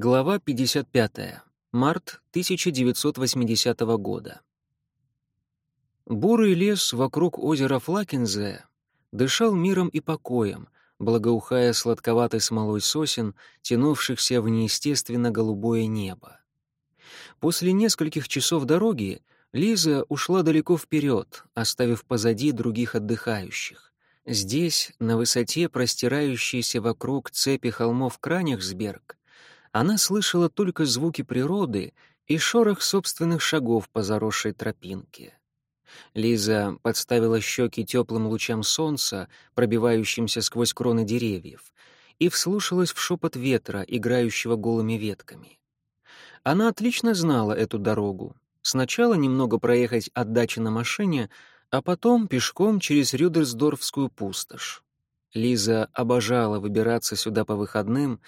Глава 55. Март 1980 года. Бурый лес вокруг озера Флакензе дышал миром и покоем, благоухая сладковатой смолой сосен, тянувшихся в неестественно голубое небо. После нескольких часов дороги Лиза ушла далеко вперед, оставив позади других отдыхающих. Здесь, на высоте, простирающейся вокруг цепи холмов Кранихсберг, она слышала только звуки природы и шорох собственных шагов по заросшей тропинке. Лиза подставила щеки теплым лучам солнца, пробивающимся сквозь кроны деревьев, и вслушалась в шепот ветра, играющего голыми ветками. Она отлично знала эту дорогу. Сначала немного проехать от дачи на машине, а потом пешком через Рюдерсдорфскую пустошь. Лиза обожала выбираться сюда по выходным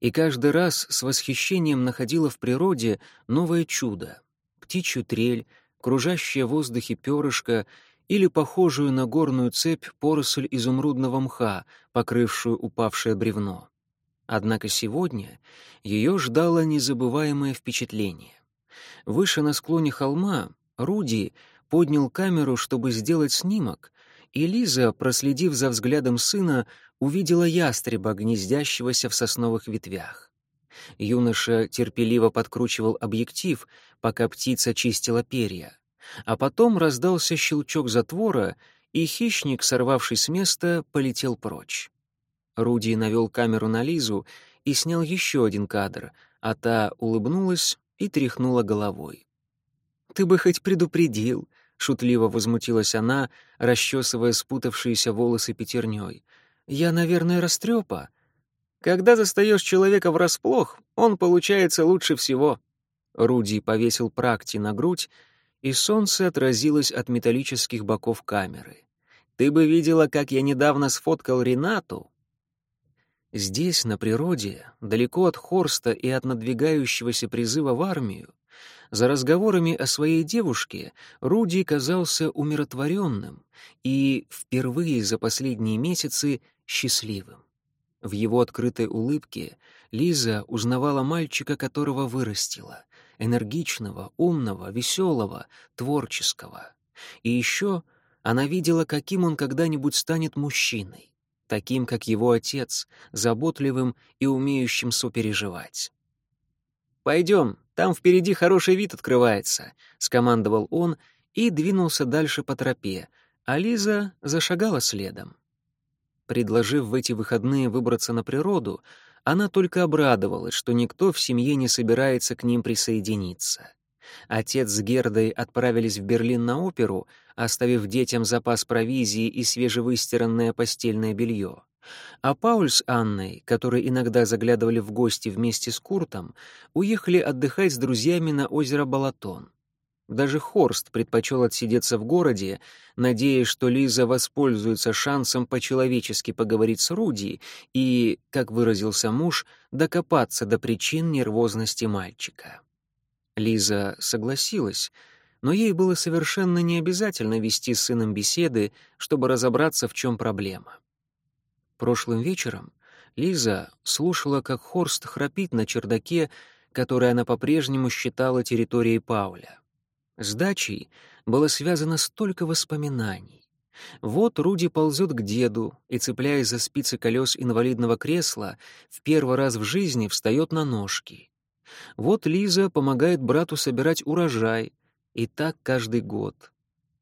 и каждый раз с восхищением находила в природе новое чудо — птичью трель, кружащее в воздухе перышко или похожую на горную цепь поросль изумрудного мха, покрывшую упавшее бревно. Однако сегодня ее ждало незабываемое впечатление. Выше на склоне холма Руди поднял камеру, чтобы сделать снимок, и Лиза, проследив за взглядом сына, увидела ястреба, гнездящегося в сосновых ветвях. Юноша терпеливо подкручивал объектив, пока птица чистила перья. А потом раздался щелчок затвора, и хищник, сорвавшись с места, полетел прочь. Руди навел камеру на Лизу и снял еще один кадр, а та улыбнулась и тряхнула головой. «Ты бы хоть предупредил», — шутливо возмутилась она, расчесывая спутавшиеся волосы пятерней. Я, наверное, растрепа. Когда застаешь человека врасплох, он получается лучше всего. Руди повесил практи на грудь, и солнце отразилось от металлических боков камеры. Ты бы видела, как я недавно сфоткал Ренату. Здесь, на природе, далеко от Хорста и от надвигающегося призыва в армию, за разговорами о своей девушке Руди казался умиротворенным и впервые за последние месяцы счастливым. В его открытой улыбке Лиза узнавала мальчика, которого вырастила, энергичного, умного, веселого, творческого. И еще она видела, каким он когда-нибудь станет мужчиной, таким, как его отец, заботливым и умеющим сопереживать. «Пойдем, там впереди хороший вид открывается», — скомандовал он и двинулся дальше по тропе, а Лиза зашагала следом. Предложив в эти выходные выбраться на природу, она только обрадовалась, что никто в семье не собирается к ним присоединиться. Отец с Гердой отправились в Берлин на оперу, оставив детям запас провизии и свежевыстиранное постельное белье. А Пауль с Анной, которые иногда заглядывали в гости вместе с Куртом, уехали отдыхать с друзьями на озеро Балатон. Даже Хорст предпочел отсидеться в городе, надеясь, что Лиза воспользуется шансом по-человечески поговорить с Руди и, как выразился муж, докопаться до причин нервозности мальчика. Лиза согласилась, но ей было совершенно не обязательно вести с сыном беседы, чтобы разобраться, в чем проблема. Прошлым вечером Лиза слушала, как Хорст храпит на чердаке, который она по-прежнему считала территорией Пауля. С дачей было связано столько воспоминаний. Вот Руди ползет к деду и, цепляясь за спицы колес инвалидного кресла, в первый раз в жизни встает на ножки. Вот Лиза помогает брату собирать урожай, и так каждый год.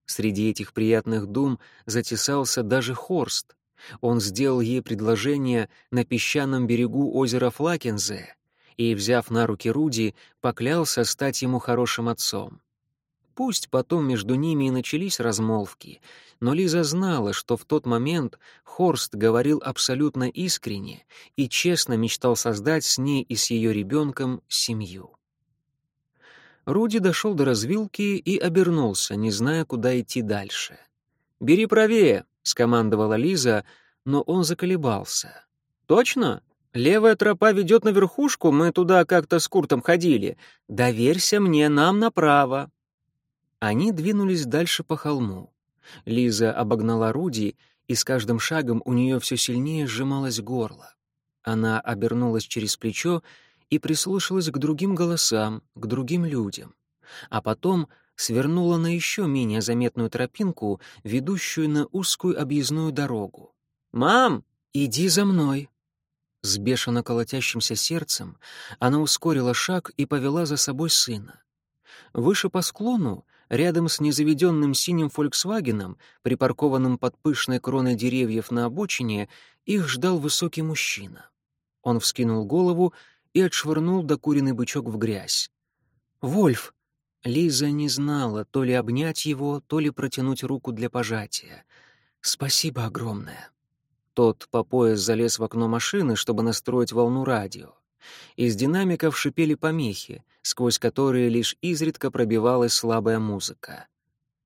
Среди этих приятных дум затесался даже Хорст. Он сделал ей предложение на песчаном берегу озера Флакензе и, взяв на руки Руди, поклялся стать ему хорошим отцом. Пусть потом между ними и начались размолвки, но Лиза знала, что в тот момент Хорст говорил абсолютно искренне и честно мечтал создать с ней и с ее ребенком семью. Руди дошел до развилки и обернулся, не зная, куда идти дальше. «Бери правее», — скомандовала Лиза, но он заколебался. «Точно? Левая тропа ведет на верхушку, мы туда как-то с Куртом ходили. Доверься мне, нам направо». Они двинулись дальше по холму. Лиза обогнала Руди, и с каждым шагом у нее все сильнее сжималось горло. Она обернулась через плечо и прислушалась к другим голосам, к другим людям. А потом свернула на еще менее заметную тропинку, ведущую на узкую объездную дорогу. «Мам, иди за мной!» С бешено колотящимся сердцем она ускорила шаг и повела за собой сына. Выше по склону, рядом с незаведенным синим «Фольксвагеном», припаркованным под пышной кроной деревьев на обочине, их ждал высокий мужчина. Он вскинул голову и отшвырнул докуренный бычок в грязь. «Вольф!» Лиза не знала, то ли обнять его, то ли протянуть руку для пожатия. «Спасибо огромное!» Тот по пояс залез в окно машины, чтобы настроить волну радио. Из динамиков шипели помехи, сквозь которые лишь изредка пробивалась слабая музыка.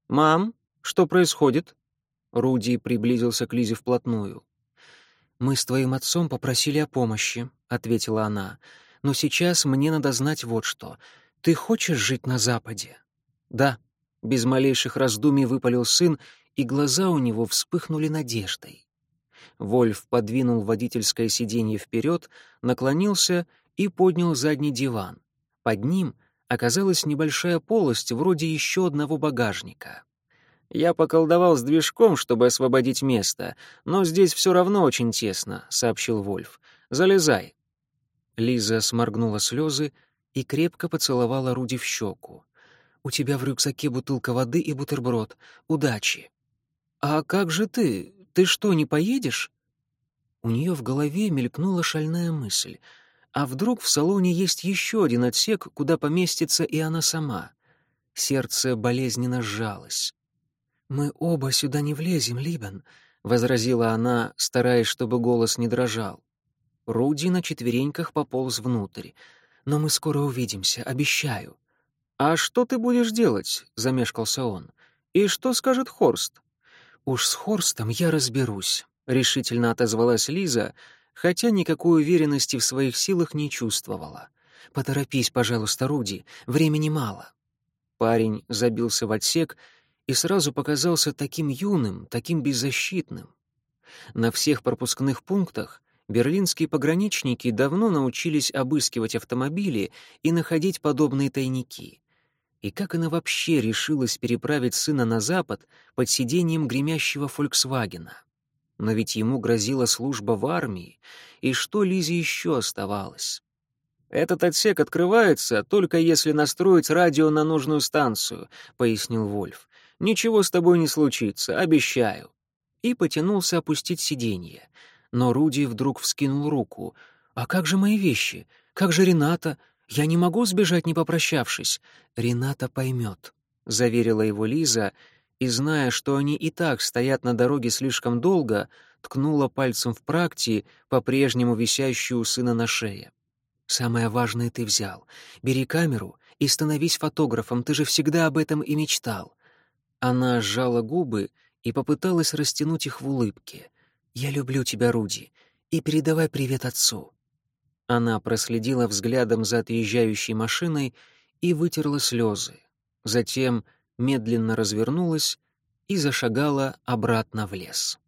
«Мам, что происходит?» Руди приблизился к Лизе вплотную. «Мы с твоим отцом попросили о помощи», — ответила она. «Но сейчас мне надо знать вот что. Ты хочешь жить на Западе?» «Да», — без малейших раздумий выпалил сын, и глаза у него вспыхнули надеждой. Вольф подвинул водительское сиденье вперед, наклонился и поднял задний диван. Под ним оказалась небольшая полость вроде еще одного багажника. «Я поколдовал с движком, чтобы освободить место, но здесь все равно очень тесно», — сообщил Вольф. «Залезай». Лиза сморгнула слезы и крепко поцеловала Руди в щеку. «У тебя в рюкзаке бутылка воды и бутерброд. Удачи!» «А как же ты? Ты что, не поедешь?» У нее в голове мелькнула шальная мысль. А вдруг в салоне есть еще один отсек, куда поместится и она сама? Сердце болезненно сжалось. «Мы оба сюда не влезем, Либен», — возразила она, стараясь, чтобы голос не дрожал. Руди на четвереньках пополз внутрь. «Но мы скоро увидимся, обещаю». «А что ты будешь делать?» — замешкался он. «И что скажет Хорст?» «Уж с Хорстом я разберусь», — решительно отозвалась Лиза, хотя никакой уверенности в своих силах не чувствовала. «Поторопись, пожалуйста, Руди, времени мало». Парень забился в отсек и сразу показался таким юным, таким беззащитным. На всех пропускных пунктах берлинские пограничники давно научились обыскивать автомобили и находить подобные тайники. И как она вообще решилась переправить сына на запад под сиденьем гремящего «Фольксвагена»? Но ведь ему грозила служба в армии, и что Лизе еще оставалось? «Этот отсек открывается, только если настроить радио на нужную станцию», — пояснил Вольф. «Ничего с тобой не случится, обещаю». И потянулся опустить сиденье. Но Руди вдруг вскинул руку. «А как же мои вещи? Как же Рената? «Я не могу сбежать, не попрощавшись. Рената поймет», — заверила его Лиза, и, зная, что они и так стоят на дороге слишком долго, ткнула пальцем в практи, по-прежнему висящую у сына на шее. «Самое важное ты взял. Бери камеру и становись фотографом, ты же всегда об этом и мечтал». Она сжала губы и попыталась растянуть их в улыбке. «Я люблю тебя, Руди, и передавай привет отцу». Она проследила взглядом за отъезжающей машиной и вытерла слезы. Затем медленно развернулась и зашагала обратно в лес.